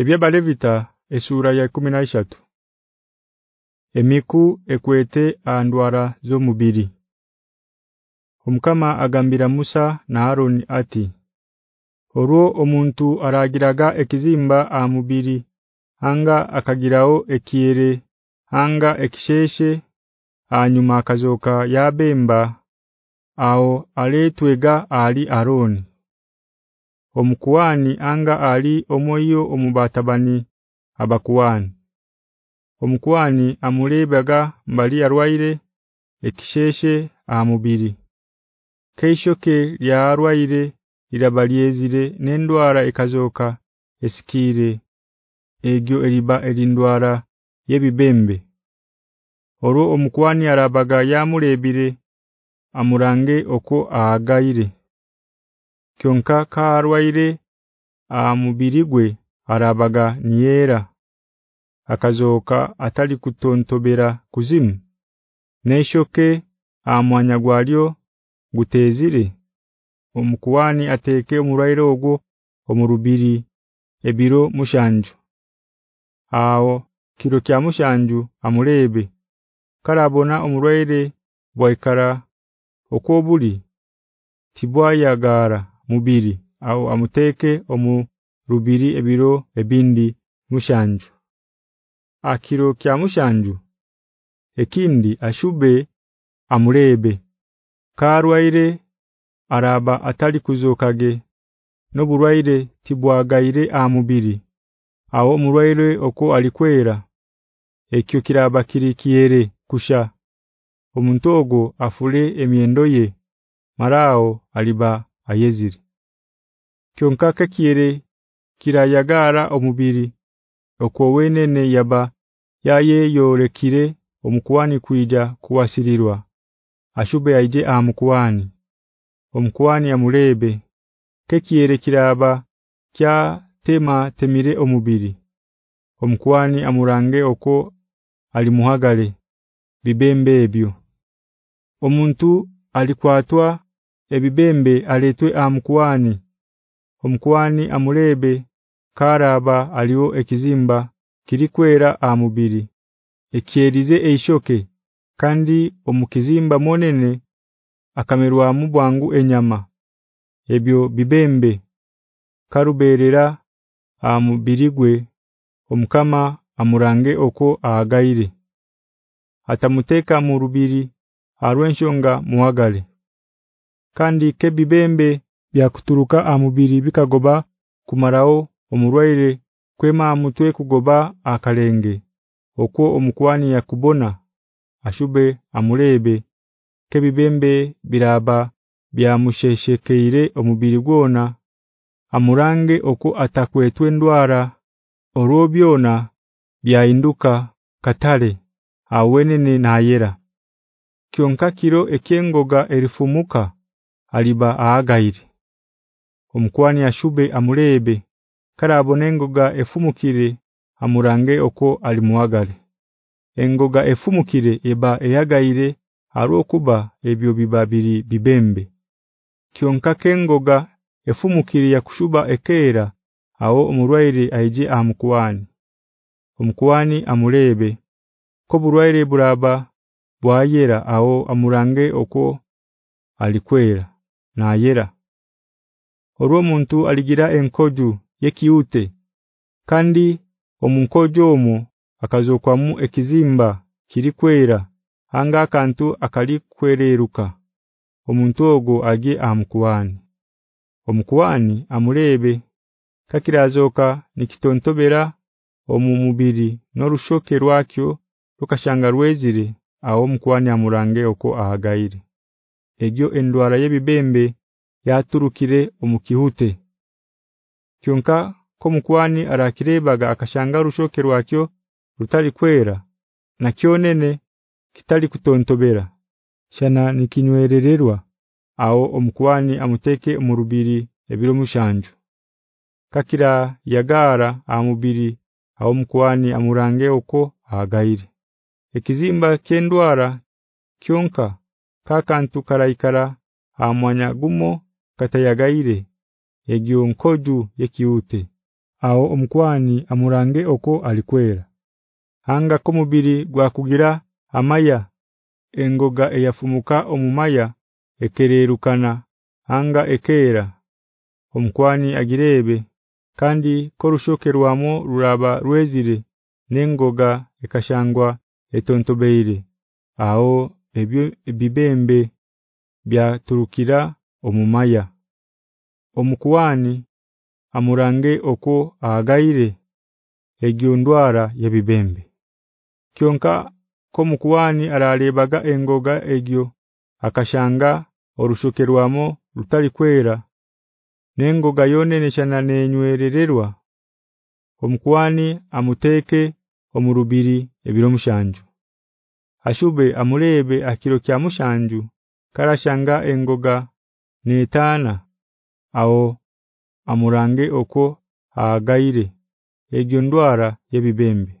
Ebyabalevita esura ya 13 Emiku ekwete andwara z'omubiri Omkama agambira Musa na Aaron ati Orwo omuntu aragiraga ekizimba amubiri anga akagirawo ekiere anga ekisheshe anyuma akazoka yabemba Aho aletwega ali Aaron omukuani anga ali omoyo omubatabani abakuani omukuani amulebaga mbali arwaire ekisheshe amubiri keishoke ya arwaire irabaliyezire nendwara ekazoka esikire egyo eliba elindwara yebibembe oro omukuani arabaga yamulebire amurange oko agaire kyonka karwaire amubirigwe arabaga niyera akazoka atali kutontobera kuzimu neshoke amwanya gwalyo gutezire omukuwani ateke omurwaire ogwo omurubiri ebiro mushanju Aho kiro kya mushanju amurebe karabona omurwaire bwaikara okobuli tibwayagara mubiri au amuteke omu rubiri ebiro ebindi mushanju akiro kya mushanju ekindi ashube amurebe karwaire araba atali kuzokage noburwaire tibwagaire amubiri awo murwaire oko alikwera ekyo kiraba kirikiere kusha omuntu ogo afule emiendo ye marao aliba ayezire kyonka kakiere kirayagara omubiri okwowenene yaba yaye yorekire omukwani kuija kuwasirirwa ashube yaje amukwani omukwani amurebe kekiere kiraba kya tema temire omubiri omukwani amurange oko alimuhagale bibembe ebyo omuntu alikwatwa ebibembe aletwe amkuwani omkuwani amurebe karaba aliwo ekizimba kirikwera amubiri ekyerize eishoke kandi omukizimba monene akamerwa amubwangu enyama ebyo bibembe karubeerera amubirigwe omkama amurange oko agaire atamuteka mu rubiri arwenshonga muwagale kandi kebibembe byakuturuka amubiri bikagoba kumarao omurwaire kwema amutwe kugoba akalenge okwo omukwani yakubona ashube amulebe kebibembe biraba byamusheshekeire omubiri gwona amurange oku atakwetwe ndwara orobyona byainduka katale awenene nayera kyonka kiro ekyengoga erifumuka aliba aagaire omukwani ashube amurebe karabonengoga efumukire amurange oko alimuwagale engoga efumukire eba eyagaire harokuba ebyo bibabiri bibembe kionka kengoga efumukire yakushuba ekera awo omurwaire aije amukwani omukwani amurebe ko burwaire buraba bwayera awo amurange oko alikwera nayera Orwo muntu aligira enkoju yekiute kandi omunkojo omu akazokwamu ekizimba kirikwera anga akantu akalikwereruka omuntu ogo age amkuwani omkuwani amurebe kakirazoka nikitontobera omumubiri norushoke rwakyo tukashangarwezire awo omkuwani amurange oko ahagaire egyo endwara yebibembe yaturukire omukihute kyonka komukwani arakirebaga akashanga rushoke rwakyo rutali kwera na kyonene kitali kutontobera shana nikinywerererwa aho omukwani amuteke rubiri ebiro mushanju kakira yagara amubiri aho omukwani amurange uko agaire ekizimba kyendwara kyonka kakantu karaikara amwanyagumo katayagaire egyo nkoju yekiute Aho omkwani amurange oko alikwera hanga komubiri gwakugira amaya engoga eyafumuka omumaya ekererukana hanga ekera omkwani agirebe kandi korushokerwamo ruraba rwezire n'engoga ekashangwa etontobeire Aho ebyo bibembe byaturukira omumaya omukuwani amurange oko agayire egyondwara yebibembe kyonka komukuwani araalebaga engoga egyo akashanga orushokerwamo rutali kwera nengoga yone neshana nenywererwa omukuwani amuteke omurubiri ebiro mushanju ashube amurebe akiro kya mushanju karashanga engoga netana aho amurange oko agaire egyo ndwara yebibembe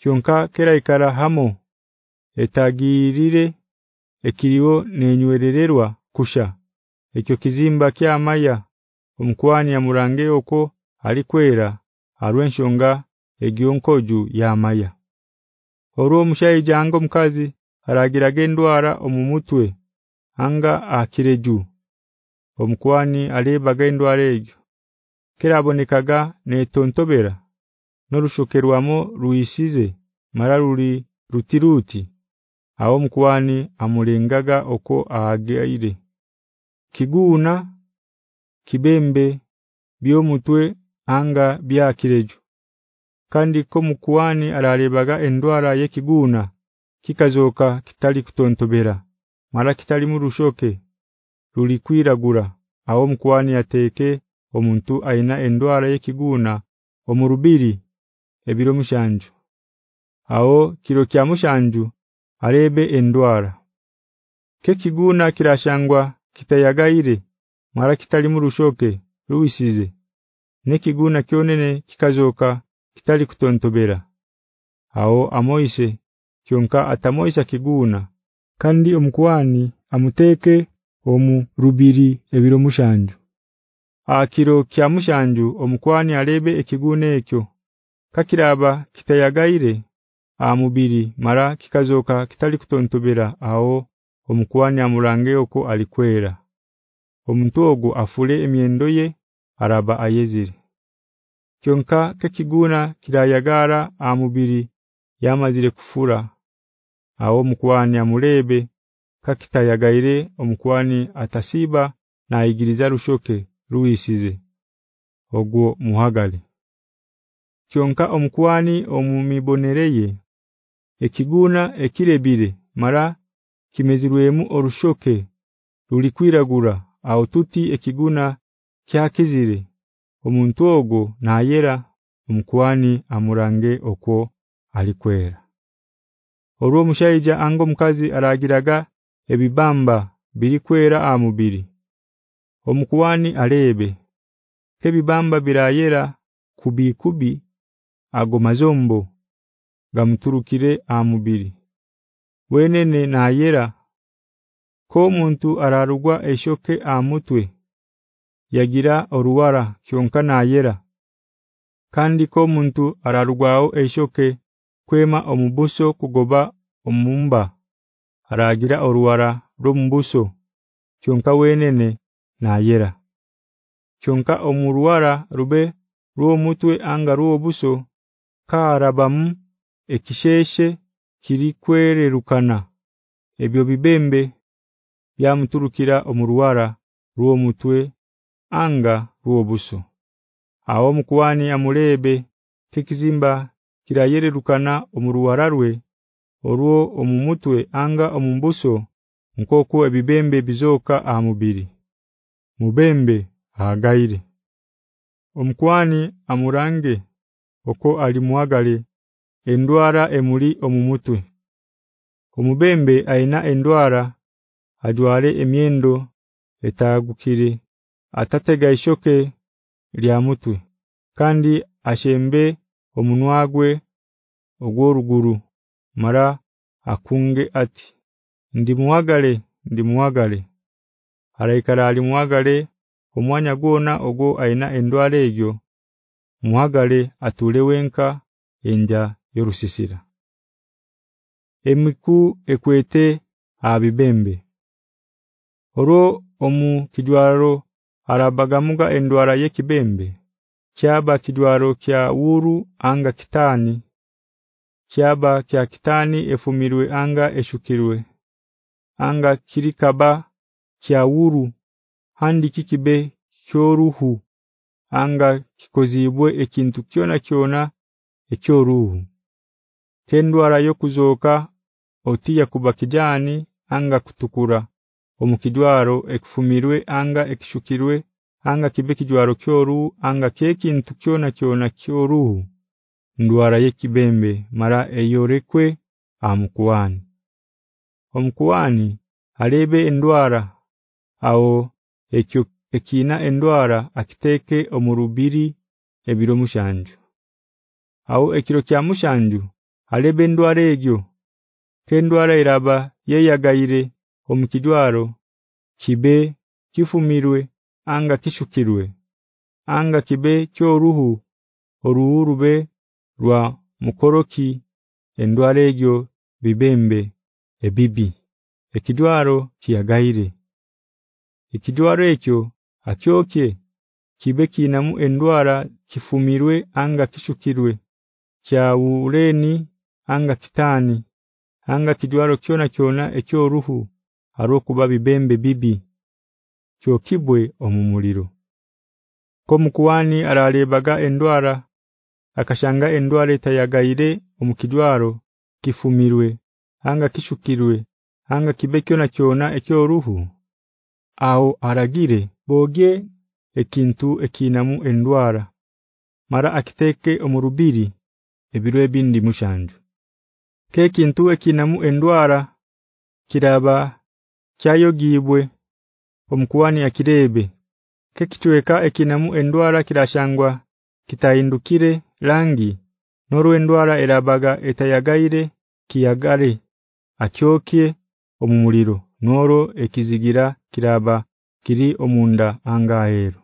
kyonka keraikara hamo etagirire ekiriwo nenywerererwa kusha ekyo kizimba kya maya omkuwani amurange oko alikwera arwenshonga egyo nkoju ya maya Oruo mushayi jango mukazi aragirage endwara omumutwe anga akireju omkuani alebaga endwara ejo kirabonekaga netontobera norushokerwamo ruishize mararuri rutiruti awo mkuani amulengaga oko agaire kiguna kibembe byomutwe anga byakireju kandi ko mukuwani alalebaga endwara yekiguna kikazoka kitali kutontobera mara kitali murushoke rulikwiragura aho mukuwani yateke omuntu aina endwara yekiguna omurubiri ebiro mushanju aho kiro kya mushanju arebe endwara kekiguna kirashangwa kitayagaire mara kitali murushoke ruwisize nekiguna kyonene kikazoka kitali kutontobera Aho amoise kyonka atamoisha kiguna kandi omkuwani amuteke omu rubiri ebiro mushanju akiro kya mushanju omkuwani alebe ekiguna ekyo kakiraba kitayagaire amubiri mara kikazoka kitali kutontobera aho omkuwani amurange yoko alikwera omuntu ogu afule emiendo ye araba ayezire kyonka kekiguna kirayagara amubiri yamazire kufura awo mukwani amurebe kakitayagaire omukwani atasiba naigiriza rushoke ruisize ogwo muhagale kyonka omukwani omumibonereye ekiguna ekirebire mara kimezirwemu orushoke rulikwiragura aututi ekiguna kyakizire omuntu ogwo nayera omkuwani amurange okwo alikwera olwo mushayija ango mukazi aragiraga ebibamba birikwera amubiri omkuwani alebe kebibamba birayera kubikubi agomazombo gamturukire amubiri wenene nayera ko muntu ararugwa eshoke amutwe yagira oruwara kyonka nayera kandi ko muntu ararugwao eshoke kwema omubuso kugoba omumba aragira oruwara rumbuso kyonka wenene nayera kyonka omuruwara rube ruo mutwe anga ruo buso karabam ekisheshe kirikwererukana ebyo bibembe byamuturukira omuruwara ruo mutwe anga buobuso awo mukwani amulebe tikizimba kirayererukana omuruwararwe oruo omumutwe anga omumbuso nkoku ebibembe bizoka amubiri mubembe agaire omukwani amurange oko alimwagale endwara emuli omumutwe omubembe aina endwara ajware emyendo etagukire atatega ishoke lya mutwe kandi ashembe omunwagwe ogwo ruguru mara akunge ati ndi muwagale ndi muwagale araikara ali muwagale omwanya gwona ogwo aina endwale egyo muwagale atulewenka enja yorusisira emiku ekwete abibembe oro omu kidwaro arabagamuga endwara yekibembe kyaba kidwaro kya wuru anga kitani kyaba kya kitani efumirwe anga eshukirwe anga kirikaba kya wuru handi kikibe kyoruhu anga kikozibwe ekintu kyona kyona ekyoruhu tendwara yokuzoka otiya kubakijani anga kutukura omukidwaro ekfumirwe anga ekishukirwe anga kibeki jwaro kyoru anga keki ntukyona kyona kyoru ndwara yekibembe mara eyorekwe amkuwani omkuwani alebe ndwara ao ekina ndwara akiteke omurubiri ebiro mushanju ao ekiro kya mushanju alebe ndwara egyo kendwara iraba yeyagayire omukijwaro kibe kifumirwe anga kishukirwe anga kibe kyoruhu oruurube rwa mukoroki endwaregyo bibembe ebibi ekidwaro kiyagaire ekidwaro ekyo akyoke kibe kinamu endwara kifumirwe anga kishukirwe kyawuleni anga kitani anga kidwaro kyona kyona ekyoruhu harokuba bibembe bibi kyokibwe omumuliro komukuwani araalebaga endwara akashanga endwara itayagaire omukidwaro kifumirwe anga kishukirwe anga kibekyo na kyona ekyo ruhu au aragire boge ekintu ekinamu endwara mara akiteke omurubiri ebiro ebindi mushanju ke kintu ekinamu endwara kiraba kyayogibwe omkuwani akirebe kekitweka ekinamu endwara kirashangwa kitayindukire rangi norwe endwara erabaga etayagaire kiyagare akyokye omumuliro noro ekizigira kiraba kiri omunda angaheru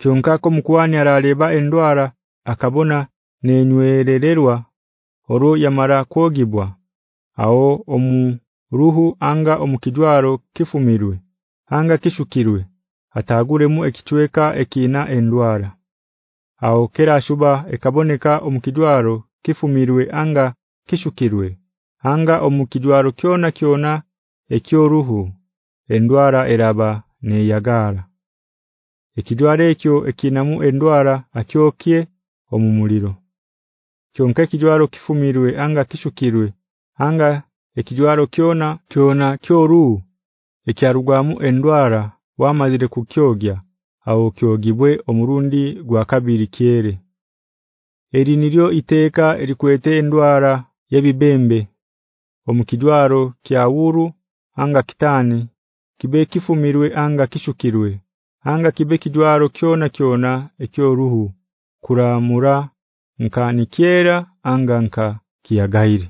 kyonkako mkuwani araleba endwara akabona nenywererwa oro yamara kwogibwa ao omu ruhu anga omukijwaro kifumirwe anga kishukirwe ataguremu ekitweka ekina endwara aokera shuba ekaboneka omukijwaro kifumirwe anga kishukirwe anga omukijwaro kyona kyona ekyo ruhu endwara eraba neyagara ekijwaro ekyo ekinamu endwara akyokye omumuliro kyonke kijwaro kifumirwe anga kishukirwe anga ekijwaro kyona kyona kyoru ekyarugwamu endwara wamazire kukyogya awo kyogibwe omurundi gwakabiri kyere eri niryo iteka erikwete endwara yabibembe omukijwaro kyawuru anga kitani kibe kifumirwe anga kishukirwe anga kibe kijwaro kyona kyona ekyoruhu kuramura nkanikera anga nka kiyagaire